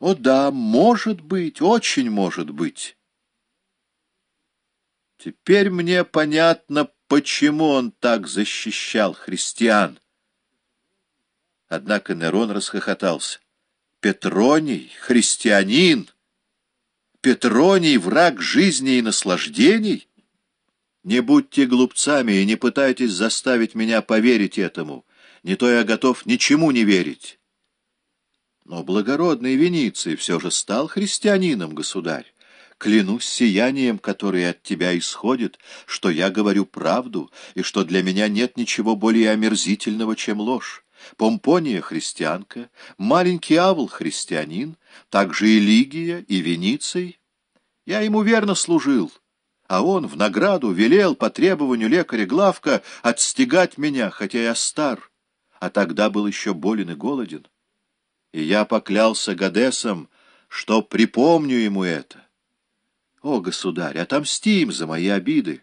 О да, может быть, очень может быть. Теперь мне понятно, почему он так защищал христиан. Однако Нерон расхохотался. Петроний, христианин, Петроний — враг жизни и наслаждений? Не будьте глупцами и не пытайтесь заставить меня поверить этому, не то я готов ничему не верить. Но благородный Вениций все же стал христианином, государь. Клянусь сиянием, которое от тебя исходит, что я говорю правду, и что для меня нет ничего более омерзительного, чем ложь. Помпония — христианка, маленький Авл — христианин, также и Лигия, и Вениций. Я ему верно служил, а он в награду велел по требованию лекаря Главка отстегать меня, хотя я стар, а тогда был еще болен и голоден. И я поклялся Гадесом, что припомню ему это. О, государь, отомсти им за мои обиды!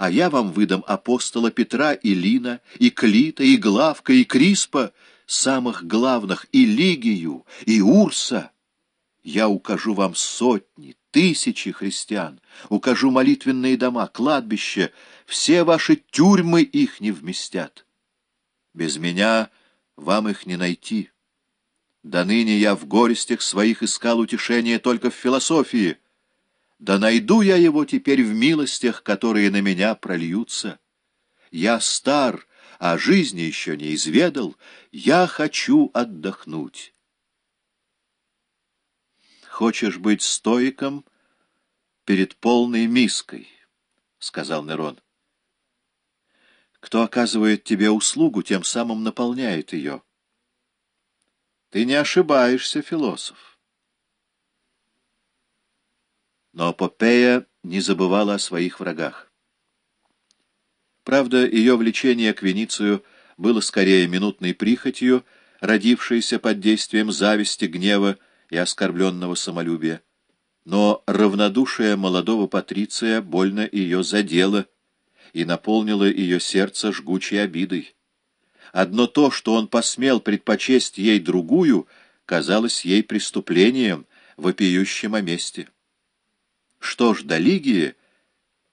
а я вам выдам апостола Петра и Лина, и Клита, и Главка, и Криспа, самых главных, и Лигию, и Урса. Я укажу вам сотни, тысячи христиан, укажу молитвенные дома, кладбища, все ваши тюрьмы их не вместят. Без меня вам их не найти. До ныне я в горестях своих искал утешение только в философии — да найду я его теперь в милостях, которые на меня прольются. Я стар, а жизни еще не изведал, я хочу отдохнуть. Хочешь быть стоиком перед полной миской, — сказал Нерон. Кто оказывает тебе услугу, тем самым наполняет ее. Ты не ошибаешься, философ. Но Попея не забывала о своих врагах. Правда, ее влечение к Веницию было скорее минутной прихотью, родившейся под действием зависти, гнева и оскорбленного самолюбия. Но равнодушие молодого Патриция больно ее задело и наполнило ее сердце жгучей обидой. Одно то, что он посмел предпочесть ей другую, казалось ей преступлением, вопиющим о мести. Что ж до Лигии,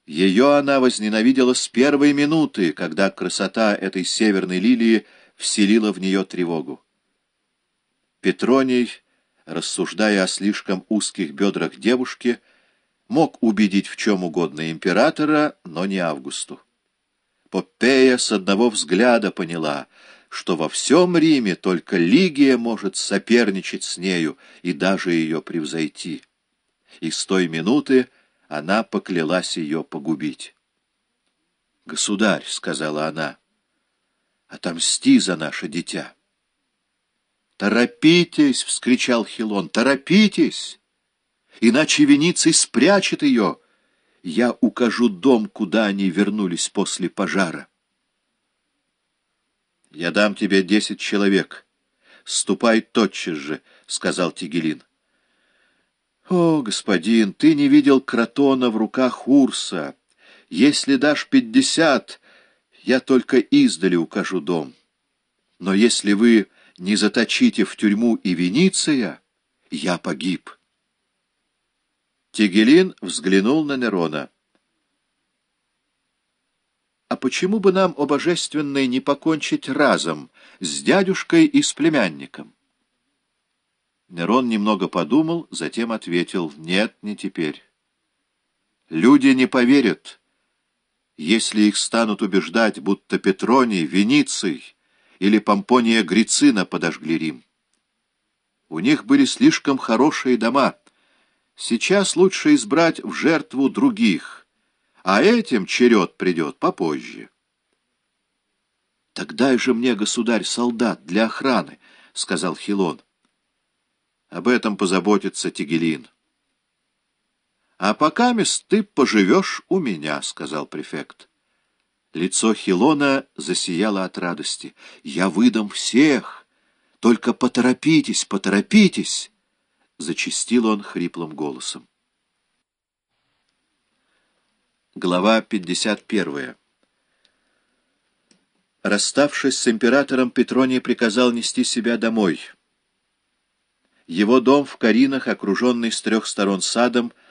ее она возненавидела с первой минуты, когда красота этой северной лилии вселила в нее тревогу. Петроний, рассуждая о слишком узких бедрах девушки, мог убедить в чем угодно императора, но не Августу. Попея с одного взгляда поняла, что во всем Риме только Лигия может соперничать с нею и даже ее превзойти и с той минуты она поклялась ее погубить. «Государь», — сказала она, — «отомсти за наше дитя». «Торопитесь!» — вскричал Хилон. «Торопитесь! Иначе Вениций спрячет ее. Я укажу дом, куда они вернулись после пожара». «Я дам тебе десять человек. Ступай тотчас же», — сказал Тигелин. «О, господин, ты не видел кротона в руках Урса. Если дашь пятьдесят, я только издали укажу дом. Но если вы не заточите в тюрьму и Вениция, я погиб». Тигелин взглянул на Нерона. «А почему бы нам, о божественной, не покончить разом с дядюшкой и с племянником?» Нерон немного подумал, затем ответил, «Нет, не теперь. Люди не поверят, если их станут убеждать, будто Петроний, Вениций или Помпония Грицина подожгли Рим. У них были слишком хорошие дома. Сейчас лучше избрать в жертву других, а этим черед придет попозже». «Тогда же мне, государь, солдат для охраны», — сказал Хилон. Об этом позаботится Тигелин. — А пока, мест, ты поживешь у меня, — сказал префект. Лицо Хилона засияло от радости. — Я выдам всех. Только поторопитесь, поторопитесь, — зачистил он хриплым голосом. Глава 51 Расставшись с императором, Петроний приказал нести себя домой — Его дом в Каринах, окруженный с трех сторон садом,